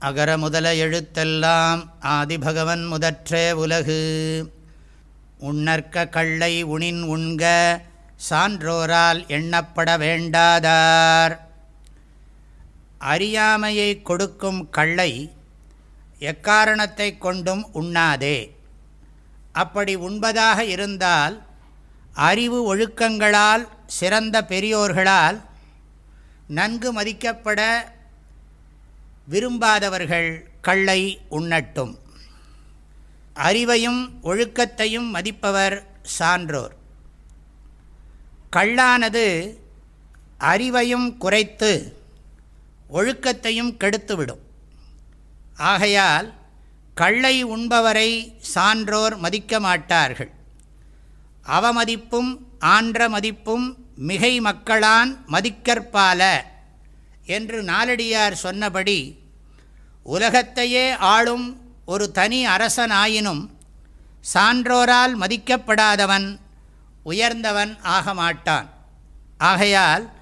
அகர முதல எழுத்தெல்லாம் ஆதிபகவன் முதற்றே உலகு. உண்ணற்க கள்ளை உணின் உண்க சான்றோரால் எண்ணப்பட வேண்டாதார். அறியாமையை கொடுக்கும் கள்ளை எக்காரணத்தை கொண்டும் உண்ணாதே. அப்படி உண்பதாக இருந்தால் அறிவு ஒழுக்கங்களால் சிறந்த பெரியோர்களால் நன்கு மதிக்கப்பட விரும்பாதவர்கள் கள்ளை உண்ணட்டும். அறிவையும் ஒழுக்கத்தையும் மதிப்பவர் சான்றோர். கள்ளானது அறிவையும் குறைத்து ஒழுக்கத்தையும் கெடுத்துவிடும். ஆகையால் கள்ளை உண்பவரை சான்றோர் மதிக்க மாட்டார்கள். அவமதிப்பும் ஆன்ற மதிப்பும் மிகை மக்களான் மதிக்கற்பால. என்று நாலடியார் சொன்னபடி உலகத்தையே ஆளும் ஒரு தனி அரசனாயினும் சான்றோரால் மதிக்கப்படாதவன் உயர்ந்தவன் ஆக மாட்டான். ஆகையால்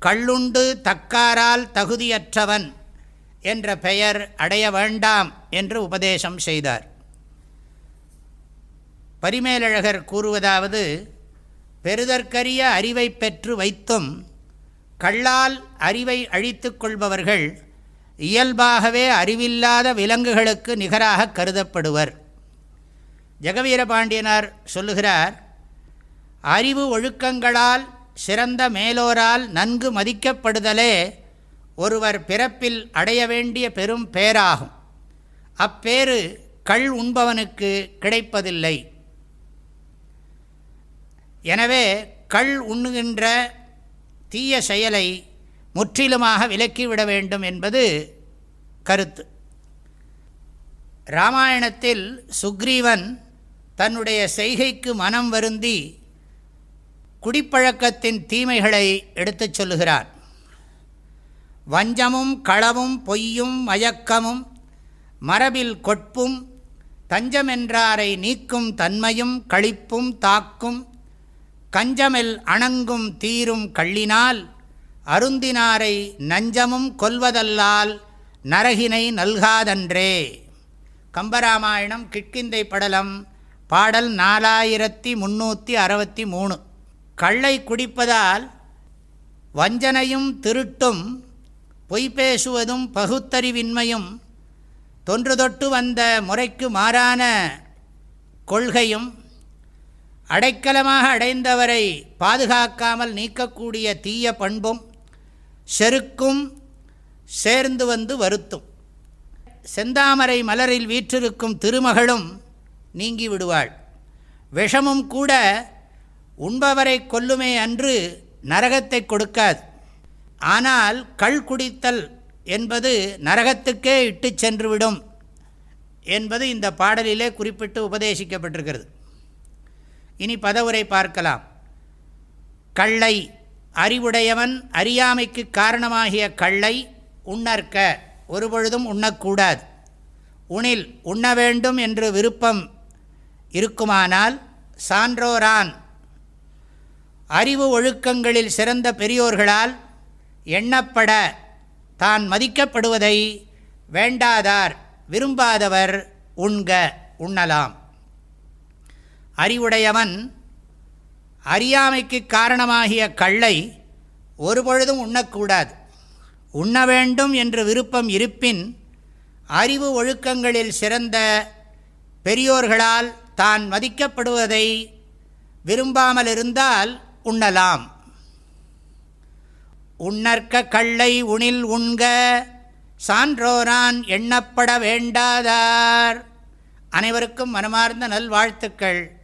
கள்ளுண்டு தக்காரால் தகுதியற்றவன் என்ற பெயர் அடைய வேண்டாம் என்று உபதேசம் செய்தார். பரிமேலழகர் கூறுவதாவது பெறுதற்கரிய அறிவை பெற்று வைத்தும் கள்ளால் அறிவை அழித்து கொள்பவர்கள் இயல்பாகவே அறிவில்லாத விலங்குகளுக்கு நிகராக கருதப்படுவர். ஜெகவீரபாண்டியனார் சொல்லுகிறார் அறிவு ஒழுக்கங்களால் சிறந்த மேலோரால் நன்கு மதிக்கப்படுதலே ஒருவர் பிறப்பில் அடைய வேண்டிய பெரும் பேராகும். அப்பேறு கள் உண்பவனுக்கு கிடைப்பதில்லை. எனவே கள் உண்ணுகின்ற தீய செயலை முற்றிலுமாக விலக்கிவிட வேண்டும் என்பது கருத்து. ராமாயணத்தில் சுக்ரீவன் தன்னுடைய செய்கைக்கு மனம் வருந்தி குடிப்பழக்கத்தின் தீமைகளை எடுத்துச் சொல்லுகிறான் வஞ்சமும் களவும் பொய்யும் மயக்கமும் மரபில் கொட்பும் தஞ்சமென்றாரை நீக்கும் தன்மையும் களிப்பும் தாக்கும் கஞ்சமெல் அணங்கும் தீரும் கள்ளினால் அருந்தினாரை நஞ்சமும் கொல்வதல்லால் நரகினை நல்காதன்றே. கம்பராமாயணம் கிட்கிந்தை படலம் பாடல் நாலாயிரத்தி முன்னூற்றி அறுபத்தி மூணு. கள்ளை குடிப்பதால் வஞ்சனையும் திருட்டும் பொய் பேசுவதும் பகுத்தறிவின்மையும் தொன்று தொட்டு வந்த முறைக்கு மாறான கொள்கையும் அடைக்கலமாக அடைந்தவரை பாதுகாக்காமல் நீக்கக்கூடிய தீய பண்பும் செருக்கும் சேர்ந்து வந்து வருத்தும். செந்தாமரை மலரில் வீற்றிருக்கும் திருமகளும் நீங்கி விடுவாள். விஷமும் கூட உண்பவரை கொல்லுமே அன்று நரகத்தை கொடுக்காது. ஆனால் கள் குடித்தல் என்பது நரகத்துக்கே இட்டு சென்றுவிடும் என்பது இந்த பாடலிலே குறிப்பிட்டு உபதேசிக்கப்பட்டிருக்கிறது. இனி பதவுரை பார்க்கலாம். கள்ளை அறிவுடையவன் அறியாமைக்கு காரணமாகிய கள்ளை உண்ணற்க ஒருபொழுதும் உண்ணக்கூடாது. உணில் உண்ண வேண்டும் என்று விருப்பம் இருக்குமானால் சான்றோரான். அறிவு ஒழுக்கங்களில் சிறந்த பெரியோர்களால் எண்ணப்பட தான் மதிக்கப்படுவதை வேண்டாதார் விரும்பாதவர் உண்க உண்ணலாம். அறிவுடையவன் அறியாமைக்கு காரணமாகிய கள்ளை ஒருபொழுதும் உண்ணக்கூடாது. உண்ண வேண்டும் என்று விருப்பம் இருப்பின் அறிவு ஒழுக்கங்களில் சிறந்த பெரியோர்களால் தான் மதிக்கப்படுவதை விரும்பாமல் இருந்தால் உண்ணலாம். உண்ணற்க கள்ளை உணில் உண்க சான்றோரான் எண்ணப்பட வேண்டாதார். அனைவருக்கும் மனமார்ந்த நல்வாழ்த்துக்கள்.